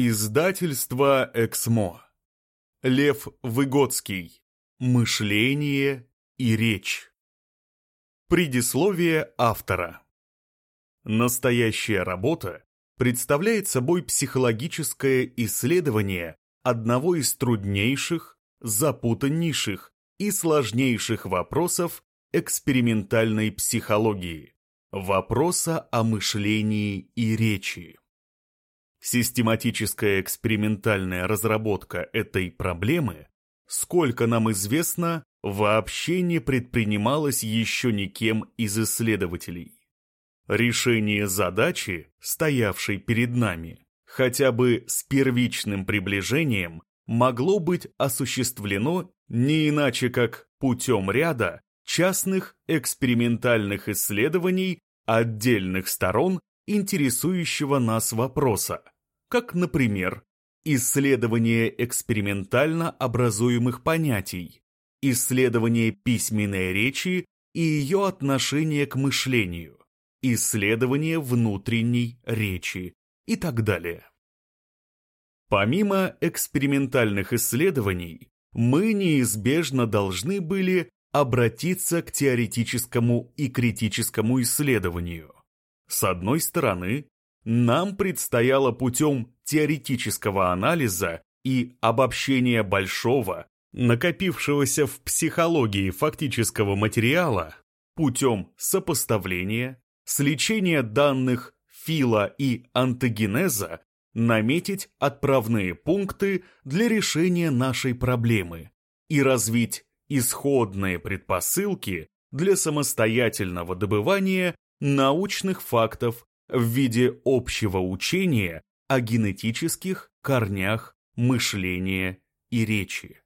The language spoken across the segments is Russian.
Издательство «Эксмо». Лев Выгодский. Мышление и речь. Предисловие автора. Настоящая работа представляет собой психологическое исследование одного из труднейших, запутаннейших и сложнейших вопросов экспериментальной психологии – вопроса о мышлении и речи. Систематическая экспериментальная разработка этой проблемы, сколько нам известно, вообще не предпринималась еще никем из исследователей. Решение задачи, стоявшей перед нами, хотя бы с первичным приближением, могло быть осуществлено не иначе как путем ряда частных экспериментальных исследований отдельных сторон интересующего нас вопроса, как, например, исследование экспериментально образуемых понятий, исследование письменной речи и ее отношение к мышлению, исследование внутренней речи и так далее. Помимо экспериментальных исследований, мы неизбежно должны были обратиться к теоретическому и критическому исследованию. С одной стороны, нам предстояло путем теоретического анализа и обобщения большого, накопившегося в психологии фактического материала, путем сопоставления, сличения данных фила и антогенеза, наметить отправные пункты для решения нашей проблемы и развить исходные предпосылки для самостоятельного добывания научных фактов в виде общего учения о генетических корнях мышления и речи.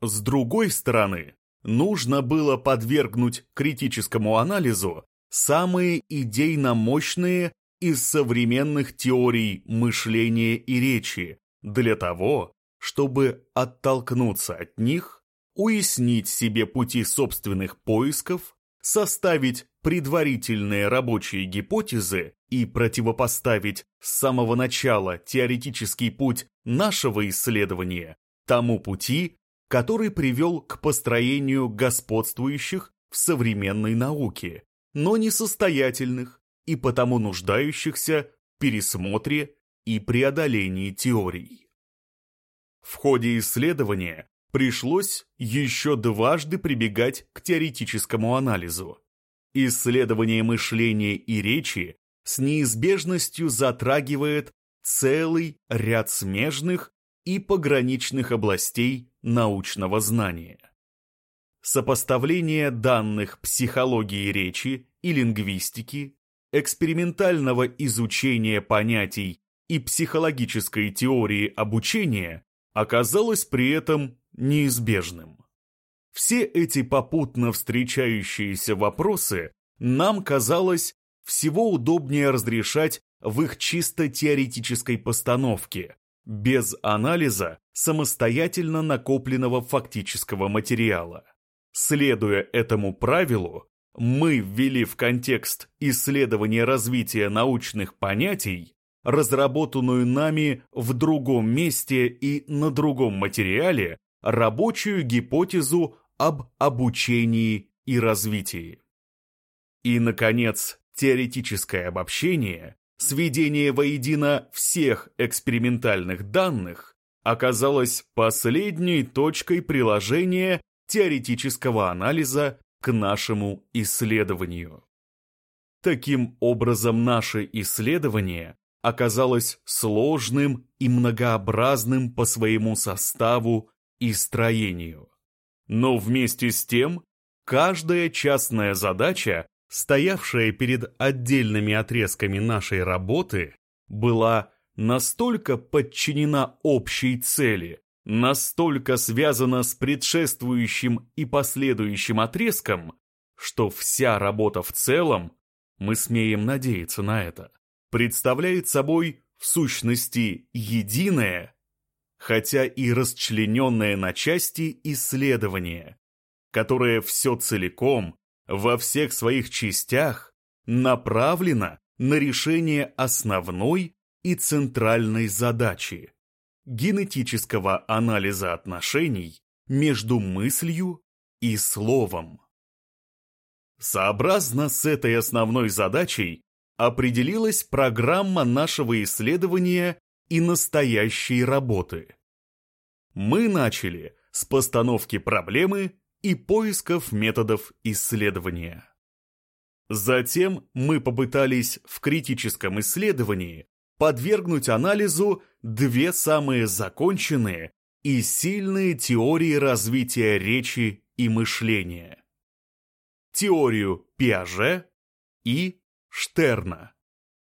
С другой стороны, нужно было подвергнуть критическому анализу самые идейно мощные из современных теорий мышления и речи для того, чтобы оттолкнуться от них, уяснить себе пути собственных поисков, составить предварительные рабочие гипотезы и противопоставить с самого начала теоретический путь нашего исследования тому пути, который привел к построению господствующих в современной науке, но несостоятельных и потому нуждающихся в пересмотре и преодолении теорий. В ходе исследования пришлось еще дважды прибегать к теоретическому анализу. Исследование мышления и речи с неизбежностью затрагивает целый ряд смежных и пограничных областей научного знания. Сопоставление данных психологии речи и лингвистики, экспериментального изучения понятий и психологической теории обучения оказалось при этом неизбежным. Все эти попутно встречающиеся вопросы нам казалось всего удобнее разрешать в их чисто теоретической постановке, без анализа самостоятельно накопленного фактического материала. Следуя этому правилу, мы ввели в контекст исследования развития научных понятий разработанную нами в другом месте и на другом материале рабочую гипотезу об обучении и развитии. И, наконец, теоретическое обобщение, сведение воедино всех экспериментальных данных оказалось последней точкой приложения теоретического анализа к нашему исследованию. Таким образом, наше исследование оказалось сложным и многообразным по своему составу и строению. Но вместе с тем, каждая частная задача, стоявшая перед отдельными отрезками нашей работы, была настолько подчинена общей цели, настолько связана с предшествующим и последующим отрезком, что вся работа в целом, мы смеем надеяться на это, представляет собой в сущности единое хотя и расчлененное на части исследование, которое все целиком, во всех своих частях, направлено на решение основной и центральной задачи – генетического анализа отношений между мыслью и словом. Сообразно с этой основной задачей определилась программа нашего исследования и настоящей работы. Мы начали с постановки проблемы и поисков методов исследования. Затем мы попытались в критическом исследовании подвергнуть анализу две самые законченные и сильные теории развития речи и мышления. Теорию Пиаже и Штерна.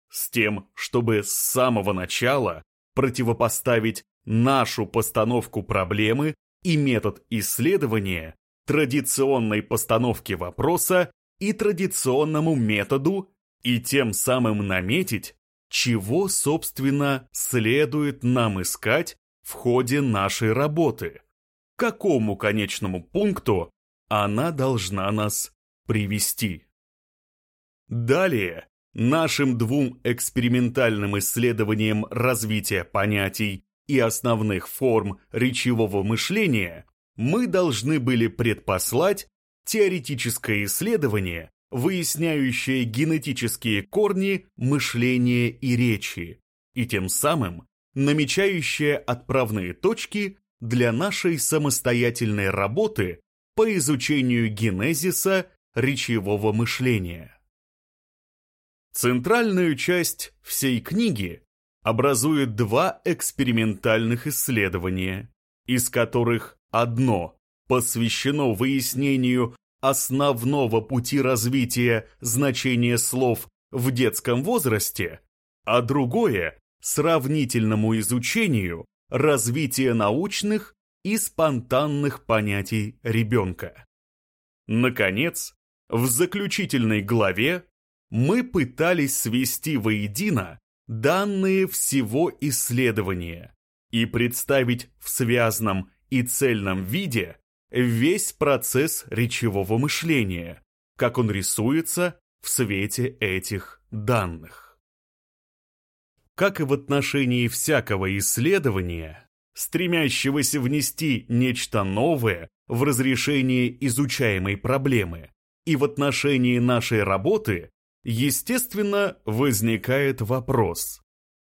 С тем, чтобы с самого начала противопоставить нашу постановку проблемы и метод исследования традиционной постановке вопроса и традиционному методу и тем самым наметить, чего, собственно, следует нам искать в ходе нашей работы, к какому конечному пункту она должна нас привести. Далее, нашим двум экспериментальным исследованиям развития понятий и основных форм речевого мышления мы должны были предпослать теоретическое исследование, выясняющее генетические корни мышления и речи, и тем самым намечающее отправные точки для нашей самостоятельной работы по изучению генезиса речевого мышления. Центральную часть всей книги образует два экспериментальных исследования, из которых одно посвящено выяснению основного пути развития значения слов в детском возрасте, а другое – сравнительному изучению развития научных и спонтанных понятий ребенка. Наконец, в заключительной главе мы пытались свести воедино данные всего исследования и представить в связном и цельном виде весь процесс речевого мышления, как он рисуется в свете этих данных. Как и в отношении всякого исследования, стремящегося внести нечто новое в разрешение изучаемой проблемы, и в отношении нашей работы, естественно, возникает вопрос,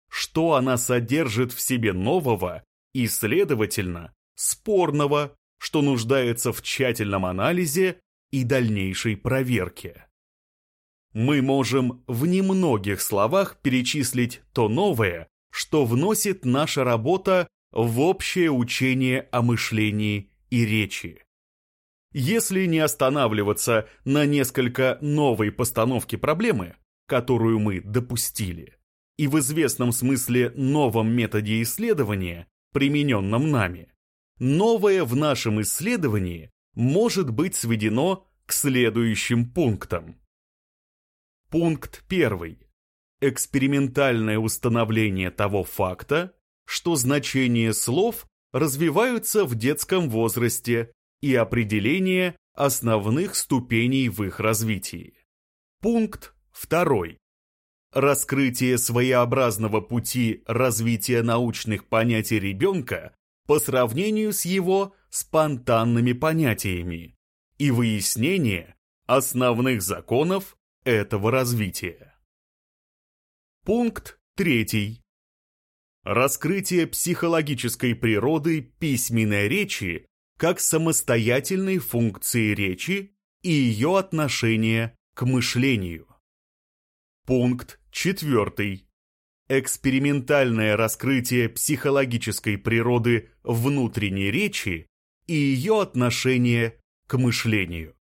что она содержит в себе нового и, следовательно, спорного, что нуждается в тщательном анализе и дальнейшей проверке. Мы можем в немногих словах перечислить то новое, что вносит наша работа в общее учение о мышлении и речи. Если не останавливаться на несколько новой постановке проблемы, которую мы допустили, и в известном смысле новом методе исследования, примененном нами, новое в нашем исследовании может быть сведено к следующим пунктам. Пункт первый. Экспериментальное установление того факта, что значения слов развиваются в детском возрасте и определение основных ступеней в их развитии. Пункт второй. Раскрытие своеобразного пути развития научных понятий ребенка по сравнению с его спонтанными понятиями и выяснение основных законов этого развития. Пункт третий. Раскрытие психологической природы письменной речи как самостоятельной функции речи и ее отношения к мышлению. Пункт четвертый. Экспериментальное раскрытие психологической природы внутренней речи и ее отношение к мышлению.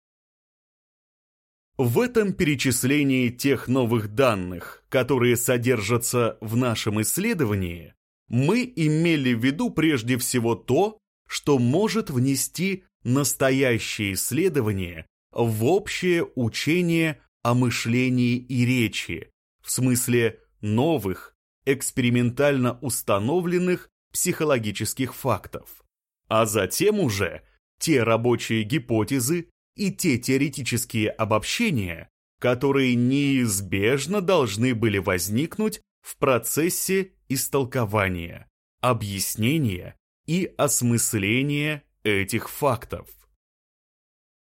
В этом перечислении тех новых данных, которые содержатся в нашем исследовании, мы имели в виду прежде всего то, что может внести настоящее исследование в общее учение о мышлении и речи, в смысле новых, экспериментально установленных психологических фактов, а затем уже те рабочие гипотезы и те теоретические обобщения, которые неизбежно должны были возникнуть в процессе истолкования, объяснения и осмысления этих фактов.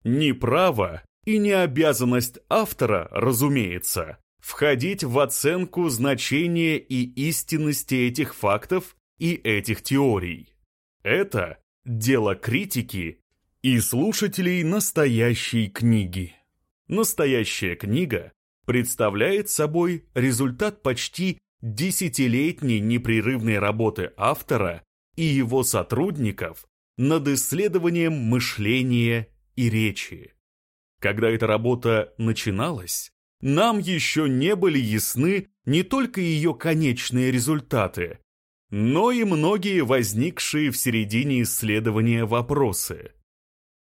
Ни право и не обязанность автора, разумеется, входить в оценку значения и истинности этих фактов и этих теорий. Это дело критики и слушателей настоящей книги. Настоящая книга представляет собой результат почти десятилетней непрерывной работы автора и его сотрудников над исследованием мышления и речи. Когда эта работа начиналась, нам еще не были ясны не только ее конечные результаты, но и многие возникшие в середине исследования вопросы.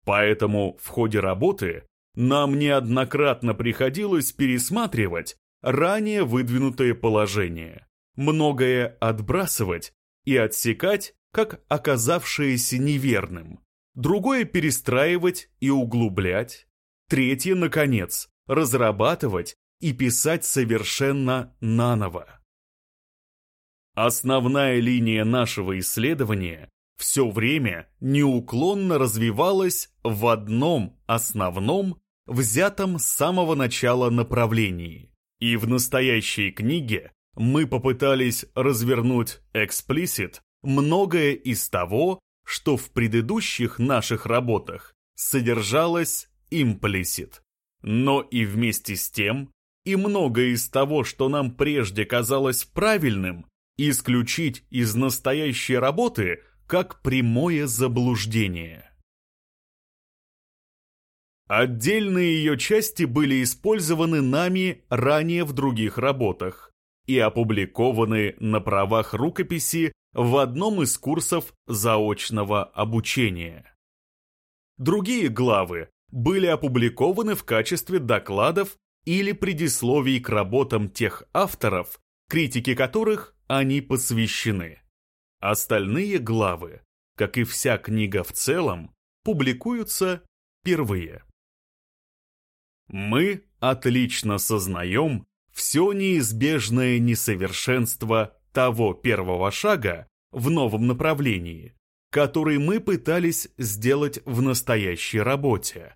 Поэтому в ходе работы нам неоднократно приходилось пересматривать ранее выдвинутые положения, многое отбрасывать и отсекать, как оказавшееся неверным, другое перестраивать и углублять, третье, наконец, разрабатывать и писать совершенно наново. Основная линия нашего исследования все время неуклонно развивалась в одном основном, взятом с самого начала направлении. И в настоящей книге мы попытались развернуть эксплисит многое из того, что в предыдущих наших работах содержалось имплисит. Но и вместе с тем, и многое из того, что нам прежде казалось правильным, исключить из настоящей работы как прямое заблуждение. Отдельные ее части были использованы нами ранее в других работах и опубликованы на правах рукописи в одном из курсов заочного обучения. Другие главы были опубликованы в качестве докладов или предисловий к работам тех авторов, критике которых они посвящены. Остальные главы, как и вся книга в целом, публикуются впервые. Мы отлично сознаем все неизбежное несовершенство того первого шага в новом направлении, который мы пытались сделать в настоящей работе.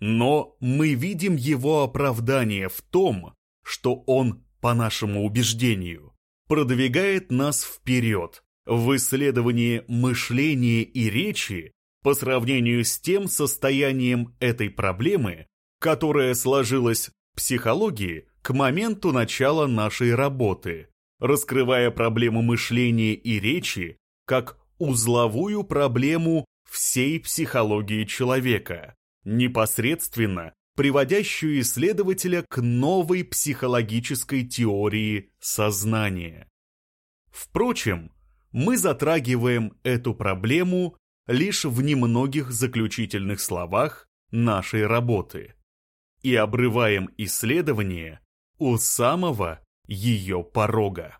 Но мы видим его оправдание в том, что он, по нашему убеждению, продвигает нас вперед в исследовании мышления и речи по сравнению с тем состоянием этой проблемы, которое сложилось в психологии к моменту начала нашей работы, раскрывая проблему мышления и речи как узловую проблему всей психологии человека, непосредственно приводящую исследователя к новой психологической теории сознания. Впрочем, мы затрагиваем эту проблему лишь в немногих заключительных словах нашей работы и обрываем исследование у самого ее порога.